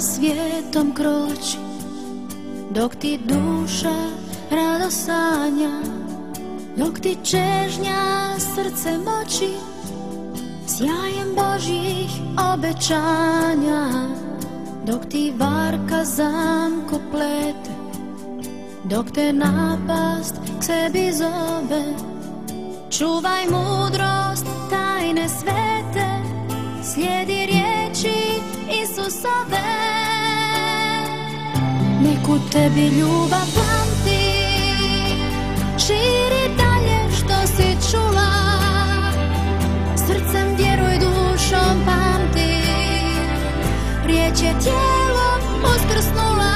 svijetom kroči Dok ti duša rado sanja Dok ti čežnja srce moći Sjajem Božjih obećanja Dok ti varka zamko plete Dok te napast k sebi zove. Čuvaj mudrost tajne svete Slijedi riječi Isusove Neku tebi ljubav pamti Širi dalje što si čula. Srcem vjeruj dušom pamti Riječ je tijelom uskrsnula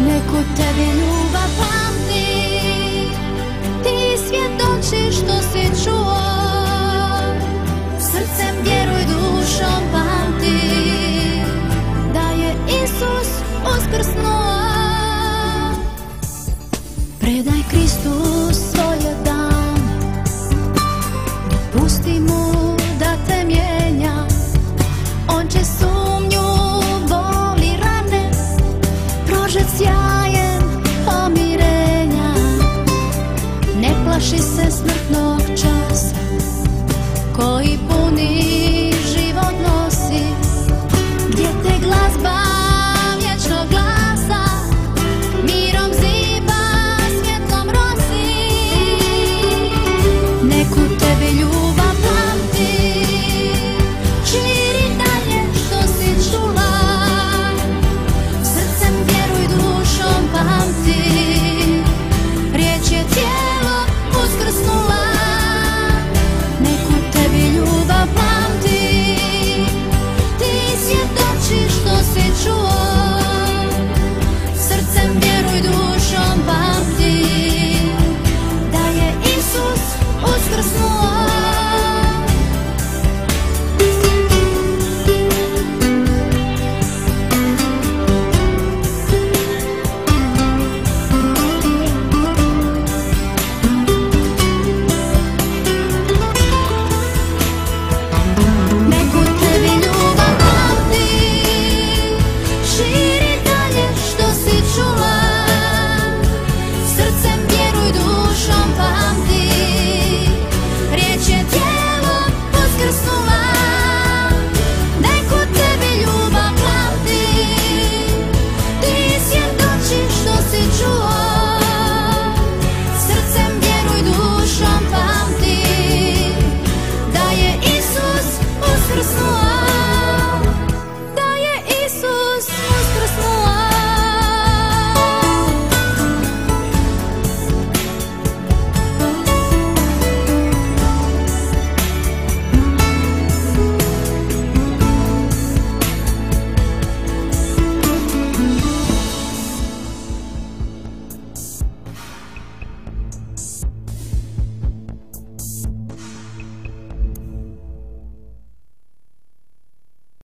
Neku tebi ljubav pamti Sjajem pomirenja. Ne plaši se smrtnog časa